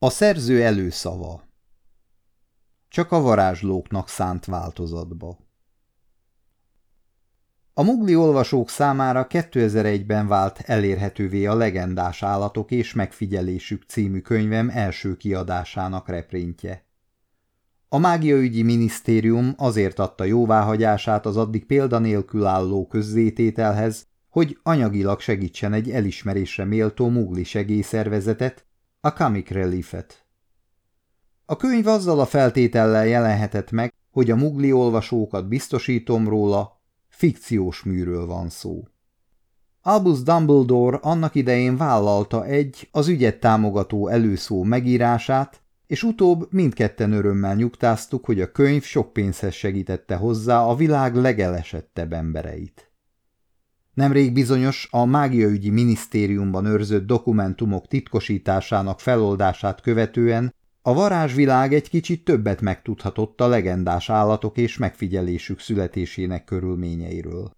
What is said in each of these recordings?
A szerző előszava Csak a varázslóknak szánt változatba A mugli olvasók számára 2001-ben vált elérhetővé a Legendás állatok és megfigyelésük című könyvem első kiadásának reprintje. A mágiaügyi minisztérium azért adta jóváhagyását az addig példanélkül álló közzétételhez, hogy anyagilag segítsen egy elismerésre méltó mugli segélyszervezetet, a Comic Relief-et. A könyv azzal a feltétellel jelenhetett meg, hogy a mugli olvasókat biztosítom róla, fikciós műről van szó. Albus Dumbledore annak idején vállalta egy, az ügyet támogató előszó megírását, és utóbb mindketten örömmel nyugtáztuk, hogy a könyv sok pénzhez segítette hozzá a világ legelesettebb embereit. Nemrég bizonyos a mágiaügyi minisztériumban őrzött dokumentumok titkosításának feloldását követően a varázsvilág egy kicsit többet megtudhatott a legendás állatok és megfigyelésük születésének körülményeiről.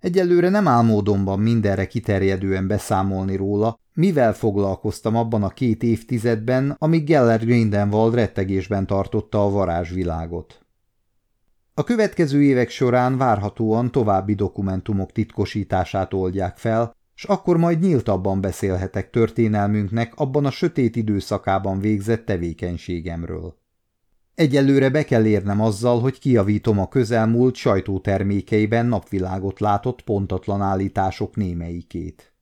Egyelőre nem álmódomban mindenre kiterjedően beszámolni róla, mivel foglalkoztam abban a két évtizedben, amíg Geller Grindelwald rettegésben tartotta a varázsvilágot. A következő évek során várhatóan további dokumentumok titkosítását oldják fel, s akkor majd nyíltabban beszélhetek történelmünknek abban a sötét időszakában végzett tevékenységemről. Egyelőre be kell érnem azzal, hogy kiavítom a közelmúlt sajtótermékeiben napvilágot látott pontatlan állítások némelyikét.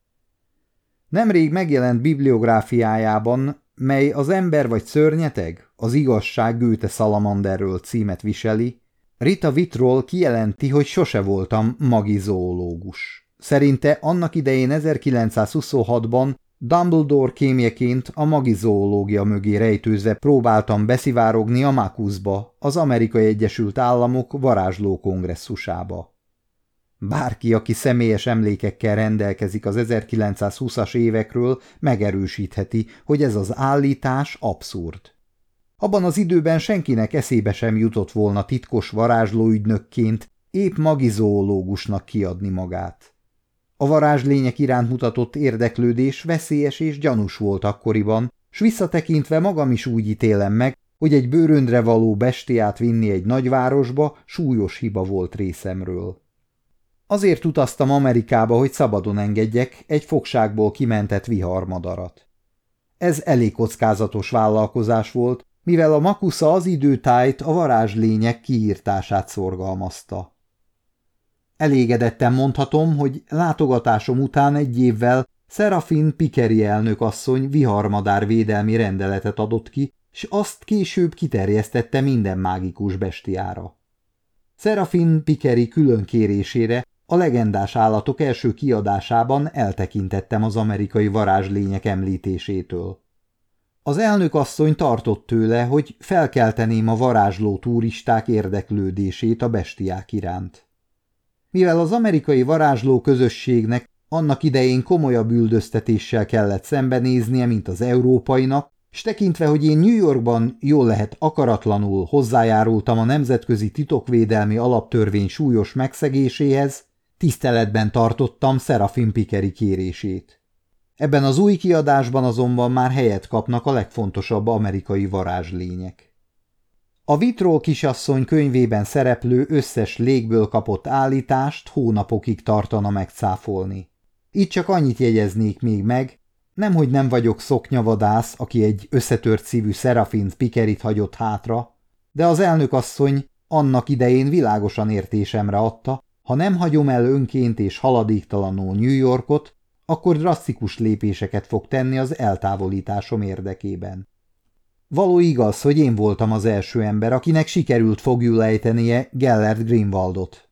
Nemrég megjelent bibliográfiájában, mely az ember vagy szörnyeteg, az igazság Gőte Salamanderről címet viseli, Rita Vitrol kijelenti, hogy sose voltam magizoológus. Szerinte annak idején 1926-ban Dumbledore kémjeként a magizoológia mögé rejtőzve próbáltam beszivárogni a Makuszba, az Amerikai Egyesült Államok varázsló kongresszusába. Bárki, aki személyes emlékekkel rendelkezik az 1920-as évekről, megerősítheti, hogy ez az állítás abszurd. Abban az időben senkinek eszébe sem jutott volna titkos varázslóügynökként épp magizoológusnak kiadni magát. A varázslények iránt mutatott érdeklődés veszélyes és gyanús volt akkoriban, s visszatekintve magam is úgy ítélem meg, hogy egy bőröndre való bestiát vinni egy nagyvárosba súlyos hiba volt részemről. Azért utaztam Amerikába, hogy szabadon engedjek egy fogságból kimentett viharmadarat. Ez elég kockázatos vállalkozás volt, mivel a makusza az időtájt a varázslények kiírtását szorgalmazta. Elégedetten mondhatom, hogy látogatásom után egy évvel Serafin Pikeri elnök asszony viharmadár védelmi rendeletet adott ki, s azt később kiterjesztette minden mágikus bestiára. Serafin Pikeri külön kérésére a legendás állatok első kiadásában eltekintettem az amerikai varázslények említésétől. Az elnök asszony tartott tőle, hogy felkelteném a varázsló turisták érdeklődését a bestiák iránt. Mivel az amerikai varázsló közösségnek annak idején komolyabb üldöztetéssel kellett szembenéznie, mint az európainak, és tekintve, hogy én New Yorkban jól lehet akaratlanul hozzájárultam a Nemzetközi Titokvédelmi Alaptörvény súlyos megszegéséhez, tiszteletben tartottam Serafin Pikeri kérését. Ebben az új kiadásban azonban már helyet kapnak a legfontosabb amerikai varázslények. A Vitró kisasszony könyvében szereplő összes légből kapott állítást hónapokig tartana megcáfolni. Itt csak annyit jegyeznék még meg, nemhogy nem vagyok szoknyavadász, aki egy összetört szívű Serafint Pikerit hagyott hátra, de az elnökasszony annak idején világosan értésemre adta, ha nem hagyom el önként és haladéktalanul New Yorkot, akkor drasztikus lépéseket fog tenni az eltávolításom érdekében. Való igaz, hogy én voltam az első ember, akinek sikerült fogjul Gellert Greenwaldot.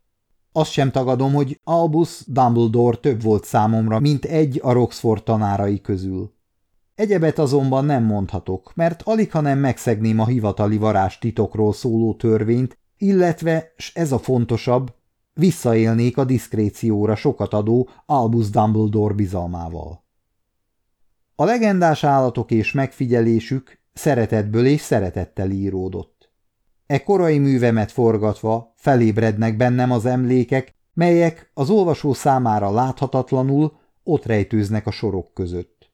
Azt sem tagadom, hogy Albus Dumbledore több volt számomra, mint egy a Roxford tanárai közül. Egyebet azonban nem mondhatok, mert alig ha nem megszegném a hivatali varázs titokról szóló törvényt, illetve, s ez a fontosabb, Visszaélnék a diszkrécióra sokat adó Albus Dumbledore bizalmával. A legendás állatok és megfigyelésük szeretetből és szeretettel íródott. E korai művemet forgatva felébrednek bennem az emlékek, melyek az olvasó számára láthatatlanul ott rejtőznek a sorok között.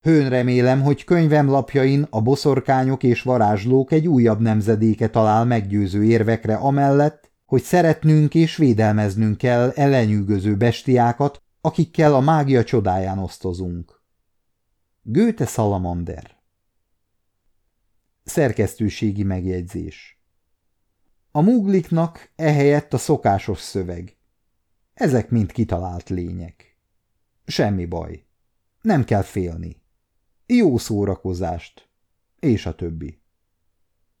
Hőn remélem, hogy könyvem lapjain a boszorkányok és varázslók egy újabb nemzedéke talál meggyőző érvekre amellett, hogy szeretnünk és védelmeznünk kell ellenyűgöző bestiákat, akikkel a mágia csodáján osztozunk. Göte Salamander Szerkesztőségi megjegyzés A mugliknak ehelyett a szokásos szöveg. Ezek mind kitalált lények. Semmi baj. Nem kell félni. Jó szórakozást. És a többi.